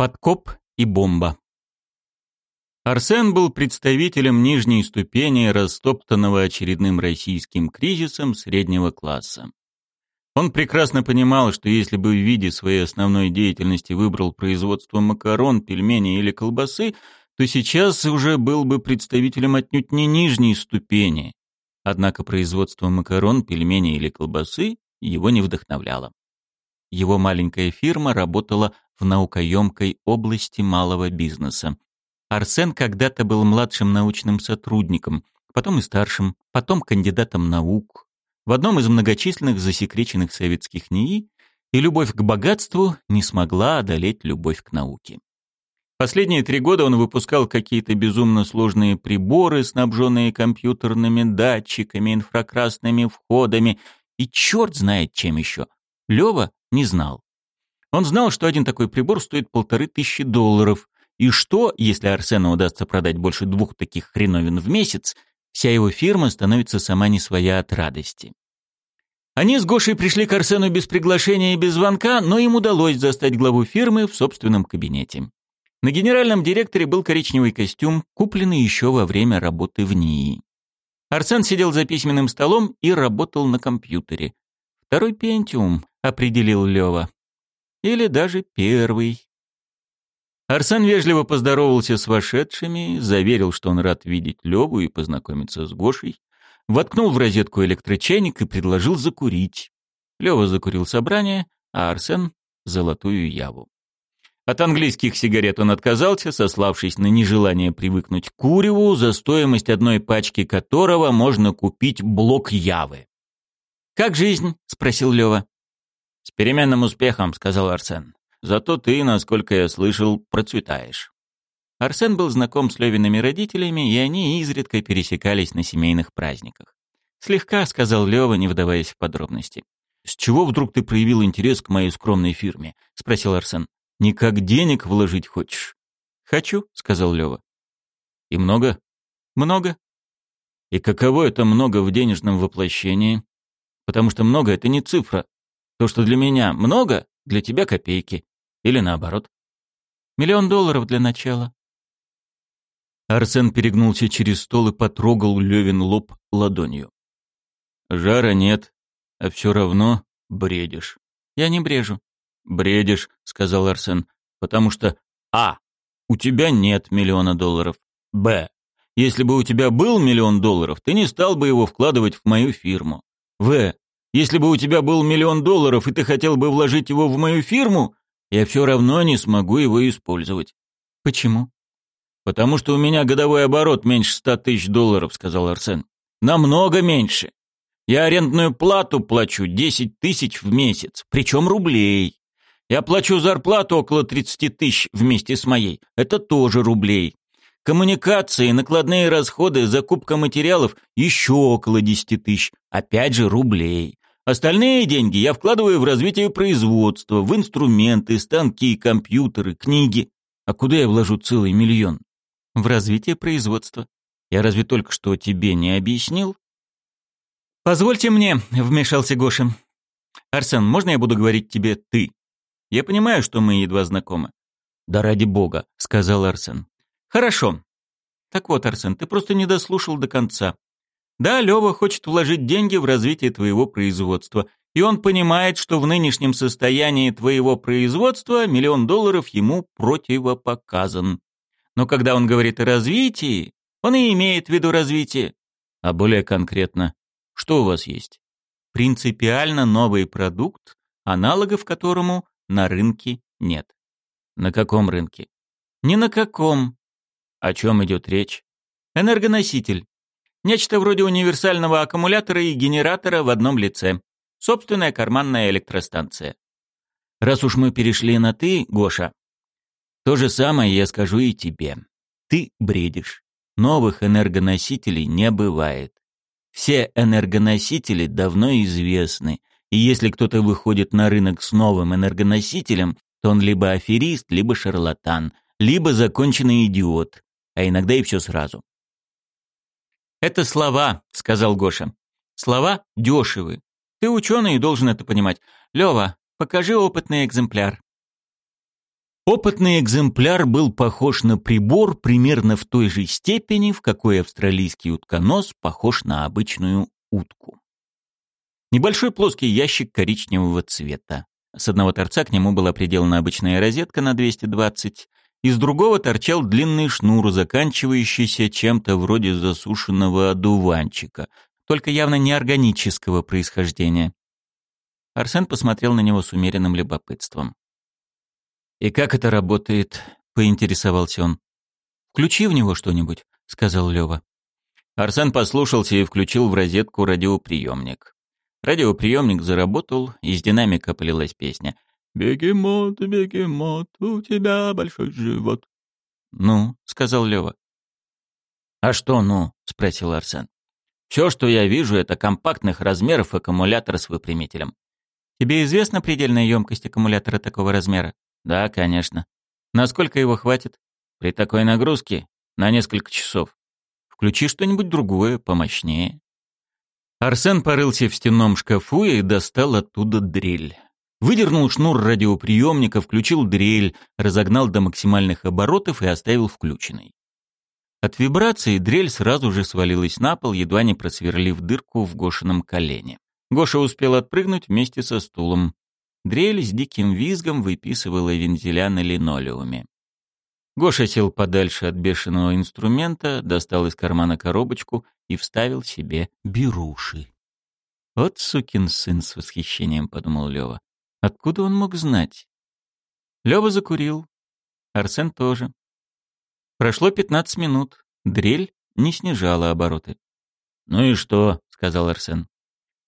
Подкоп и бомба. Арсен был представителем нижней ступени растоптанного очередным российским кризисом среднего класса. Он прекрасно понимал, что если бы в виде своей основной деятельности выбрал производство макарон, пельменей или колбасы, то сейчас уже был бы представителем отнюдь не нижней ступени. Однако производство макарон, пельменей или колбасы его не вдохновляло. Его маленькая фирма работала в наукоемкой области малого бизнеса. Арсен когда-то был младшим научным сотрудником, потом и старшим, потом кандидатом наук. В одном из многочисленных засекреченных советских НИИ и любовь к богатству не смогла одолеть любовь к науке. Последние три года он выпускал какие-то безумно сложные приборы, снабженные компьютерными датчиками, инфракрасными входами и черт знает чем еще. Лева не знал. Он знал, что один такой прибор стоит полторы тысячи долларов, и что, если Арсену удастся продать больше двух таких хреновин в месяц, вся его фирма становится сама не своя от радости. Они с Гошей пришли к Арсену без приглашения и без звонка, но им удалось застать главу фирмы в собственном кабинете. На генеральном директоре был коричневый костюм, купленный еще во время работы в НИИ. Арсен сидел за письменным столом и работал на компьютере. Второй пентиум, определил Лева. Или даже первый. Арсен вежливо поздоровался с вошедшими, заверил, что он рад видеть Леву и познакомиться с Гошей, воткнул в розетку электрочайник и предложил закурить. Лева закурил собрание, а Арсен — золотую яву. От английских сигарет он отказался, сославшись на нежелание привыкнуть к куреву, за стоимость одной пачки которого можно купить блок явы. «Как жизнь?» — спросил Лева. «С переменным успехом», — сказал Арсен. «Зато ты, насколько я слышал, процветаешь». Арсен был знаком с Левиными родителями, и они изредка пересекались на семейных праздниках. «Слегка», — сказал Лева, не вдаваясь в подробности. «С чего вдруг ты проявил интерес к моей скромной фирме?» — спросил Арсен. «Никак денег вложить хочешь?» «Хочу», — сказал Лева. «И много?» «Много». «И каково это много в денежном воплощении?» «Потому что много — это не цифра, то, что для меня много, для тебя копейки. Или наоборот. Миллион долларов для начала. Арсен перегнулся через стол и потрогал Левин лоб ладонью. Жара нет, а все равно бредишь. Я не брежу. Бредишь, сказал Арсен, потому что А. У тебя нет миллиона долларов. Б. Если бы у тебя был миллион долларов, ты не стал бы его вкладывать в мою фирму. В. Если бы у тебя был миллион долларов, и ты хотел бы вложить его в мою фирму, я все равно не смогу его использовать. Почему? Потому что у меня годовой оборот меньше ста тысяч долларов, сказал Арсен. Намного меньше. Я арендную плату плачу десять тысяч в месяц, причем рублей. Я плачу зарплату около тридцати тысяч вместе с моей. Это тоже рублей. Коммуникации, накладные расходы, закупка материалов еще около десяти тысяч. Опять же рублей. Остальные деньги я вкладываю в развитие производства, в инструменты, станки, компьютеры, книги. А куда я вложу целый миллион? В развитие производства. Я разве только что тебе не объяснил? Позвольте мне, вмешался Гоша. Арсен, можно я буду говорить тебе ты? Я понимаю, что мы едва знакомы. Да ради бога, сказал Арсен. Хорошо. Так вот, Арсен, ты просто не дослушал до конца. Да, Лёва хочет вложить деньги в развитие твоего производства, и он понимает, что в нынешнем состоянии твоего производства миллион долларов ему противопоказан. Но когда он говорит о развитии, он и имеет в виду развитие. А более конкретно, что у вас есть? Принципиально новый продукт, аналогов которому на рынке нет. На каком рынке? Ни на каком. О чем идет речь? Энергоноситель. Нечто вроде универсального аккумулятора и генератора в одном лице. Собственная карманная электростанция. Раз уж мы перешли на «ты», Гоша, то же самое я скажу и тебе. Ты бредишь. Новых энергоносителей не бывает. Все энергоносители давно известны, и если кто-то выходит на рынок с новым энергоносителем, то он либо аферист, либо шарлатан, либо законченный идиот, а иногда и все сразу. «Это слова», — сказал Гоша. «Слова дешевы. Ты ученый и должен это понимать. Лева, покажи опытный экземпляр». Опытный экземпляр был похож на прибор примерно в той же степени, в какой австралийский утконос похож на обычную утку. Небольшой плоский ящик коричневого цвета. С одного торца к нему была приделана обычная розетка на 220, из другого торчал длинный шнур, заканчивающийся чем-то вроде засушенного одуванчика, только явно неорганического происхождения. Арсен посмотрел на него с умеренным любопытством. «И как это работает?» — поинтересовался он. «Включи в него что-нибудь», — сказал Лёва. Арсен послушался и включил в розетку радиоприемник. Радиоприемник заработал, из динамика полилась песня. «Бегемот, бегемот, у тебя большой живот». «Ну», — сказал Лёва. «А что «ну»?» — спросил Арсен. «Все, что я вижу, это компактных размеров аккумулятор с выпрямителем». «Тебе известна предельная емкость аккумулятора такого размера?» «Да, конечно». «Насколько его хватит?» «При такой нагрузке на несколько часов». «Включи что-нибудь другое, помощнее». Арсен порылся в стенном шкафу и достал оттуда дрель. Выдернул шнур радиоприемника, включил дрель, разогнал до максимальных оборотов и оставил включенной. От вибрации дрель сразу же свалилась на пол, едва не просверлив дырку в Гошином колене. Гоша успел отпрыгнуть вместе со стулом. Дрель с диким визгом выписывала вензеля на линолеуме. Гоша сел подальше от бешеного инструмента, достал из кармана коробочку и вставил себе беруши. «Вот сукин сын с восхищением», — подумал Лёва. Откуда он мог знать? Лёва закурил. Арсен тоже. Прошло пятнадцать минут. Дрель не снижала обороты. «Ну и что?» — сказал Арсен.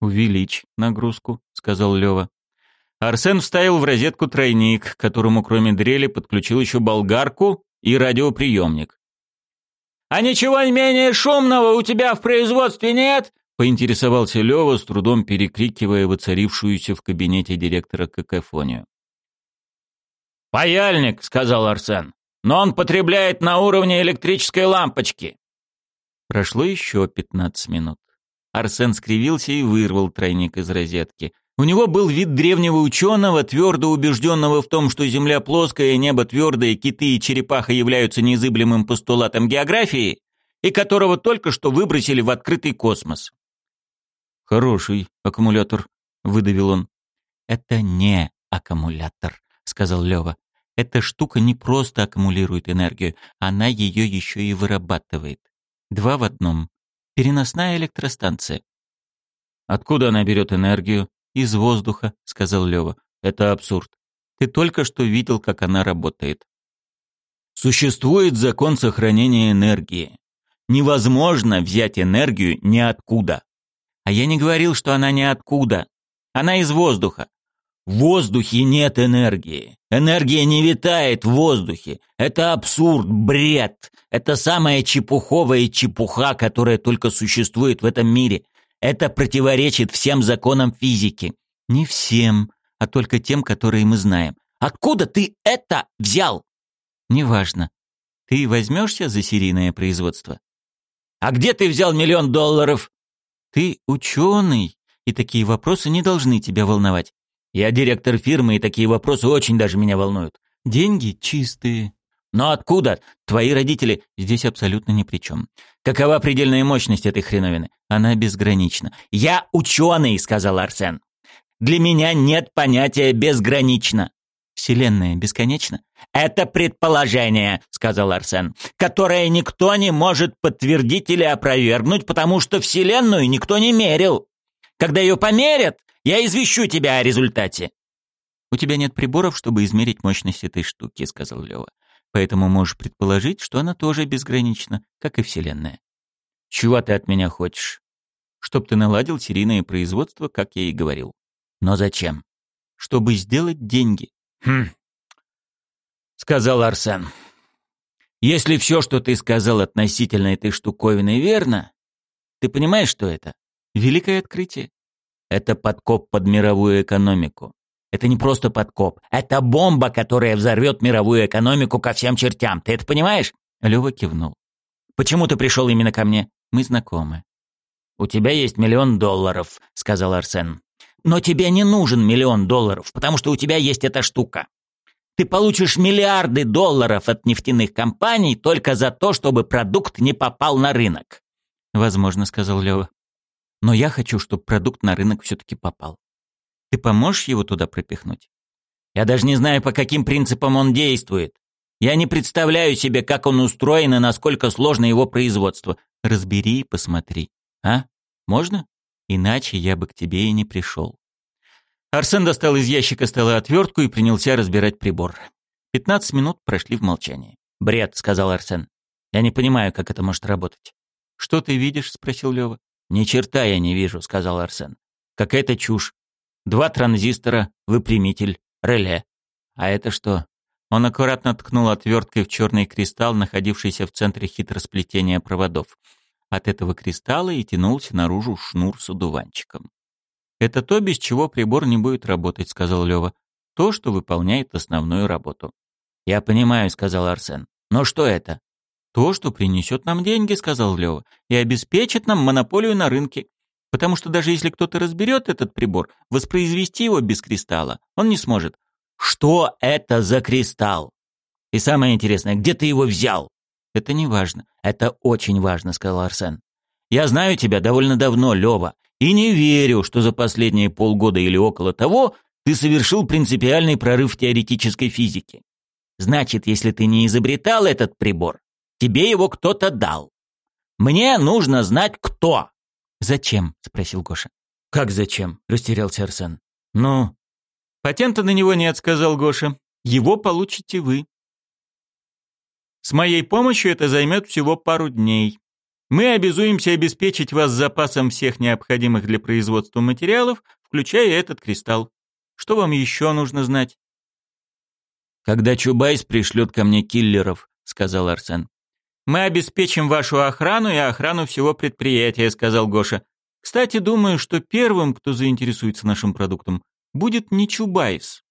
«Увеличь нагрузку», — сказал Лёва. Арсен вставил в розетку тройник, к которому кроме дрели подключил еще болгарку и радиоприемник. «А ничего менее шумного у тебя в производстве нет?» Поинтересовался Лёва, с трудом перекрикивая воцарившуюся в кабинете директора какофонию. «Паяльник», — сказал Арсен, — «но он потребляет на уровне электрической лампочки». Прошло еще пятнадцать минут. Арсен скривился и вырвал тройник из розетки. У него был вид древнего ученого, твердо убежденного в том, что Земля плоская, небо твердое, киты и черепаха являются неизыблемым постулатом географии, и которого только что выбросили в открытый космос. «Хороший аккумулятор», — выдавил он. «Это не аккумулятор», — сказал Лёва. «Эта штука не просто аккумулирует энергию, она ее еще и вырабатывает. Два в одном. Переносная электростанция». «Откуда она берет энергию?» «Из воздуха», — сказал Лёва. «Это абсурд. Ты только что видел, как она работает». Существует закон сохранения энергии. Невозможно взять энергию ниоткуда. А я не говорил, что она ниоткуда. Она из воздуха. В воздухе нет энергии. Энергия не витает в воздухе. Это абсурд, бред. Это самая чепуховая чепуха, которая только существует в этом мире. Это противоречит всем законам физики. Не всем, а только тем, которые мы знаем. Откуда ты это взял? Неважно. Ты возьмешься за серийное производство? А где ты взял миллион долларов? Ты ученый, и такие вопросы не должны тебя волновать. Я директор фирмы, и такие вопросы очень даже меня волнуют. Деньги чистые. Но откуда? Твои родители здесь абсолютно ни при чем. Какова предельная мощность этой хреновины? Она безгранична. Я ученый, сказал Арсен. Для меня нет понятия безгранично. Вселенная бесконечна? Это предположение, сказал Арсен, которое никто не может подтвердить или опровергнуть, потому что Вселенную никто не мерил. Когда ее померят, я извещу тебя о результате. У тебя нет приборов, чтобы измерить мощность этой штуки, сказал Лева. Поэтому можешь предположить, что она тоже безгранична, как и Вселенная. Чего ты от меня хочешь? Чтоб ты наладил серийное производство, как я и говорил. Но зачем? Чтобы сделать деньги. «Хм», — сказал Арсен. «Если все, что ты сказал относительно этой штуковины, верно, ты понимаешь, что это? Великое открытие. Это подкоп под мировую экономику. Это не просто подкоп, это бомба, которая взорвет мировую экономику ко всем чертям. Ты это понимаешь?» Лёва кивнул. «Почему ты пришел именно ко мне? Мы знакомы». «У тебя есть миллион долларов», — сказал Арсен. Но тебе не нужен миллион долларов, потому что у тебя есть эта штука. Ты получишь миллиарды долларов от нефтяных компаний только за то, чтобы продукт не попал на рынок. Возможно, сказал Лева. Но я хочу, чтобы продукт на рынок все-таки попал. Ты поможешь его туда пропихнуть? Я даже не знаю, по каким принципам он действует. Я не представляю себе, как он устроен и насколько сложно его производство. Разбери и посмотри. А? Можно? Иначе я бы к тебе и не пришел. Арсен достал из ящика стола отвертку и принялся разбирать прибор. Пятнадцать минут прошли в молчании. «Бред», — сказал Арсен. «Я не понимаю, как это может работать». «Что ты видишь?» — спросил Лева. «Ни черта я не вижу», — сказал Арсен. «Какая-то чушь. Два транзистора, выпрямитель, реле. А это что?» Он аккуратно ткнул отверткой в черный кристалл, находившийся в центре хитросплетения проводов. От этого кристалла и тянулся наружу шнур с одуванчиком. «Это то, без чего прибор не будет работать», — сказал Лева. «То, что выполняет основную работу». «Я понимаю», — сказал Арсен. «Но что это?» «То, что принесет нам деньги», — сказал Лева, «и обеспечит нам монополию на рынке. Потому что даже если кто-то разберет этот прибор, воспроизвести его без кристалла он не сможет». «Что это за кристалл?» «И самое интересное, где ты его взял?» «Это не важно». «Это очень важно», — сказал Арсен. «Я знаю тебя довольно давно, Лева, и не верю, что за последние полгода или около того ты совершил принципиальный прорыв в теоретической физике. Значит, если ты не изобретал этот прибор, тебе его кто-то дал. Мне нужно знать, кто. Зачем? спросил Гоша. Как зачем? растерялся Арсен. Ну, патента на него нет, сказал Гоша. Его получите вы. С моей помощью это займет всего пару дней. Мы обязуемся обеспечить вас запасом всех необходимых для производства материалов, включая этот кристалл. Что вам еще нужно знать? Когда Чубайс пришлет ко мне киллеров, сказал Арсен. Мы обеспечим вашу охрану и охрану всего предприятия, сказал Гоша. Кстати, думаю, что первым, кто заинтересуется нашим продуктом, будет не Чубайс.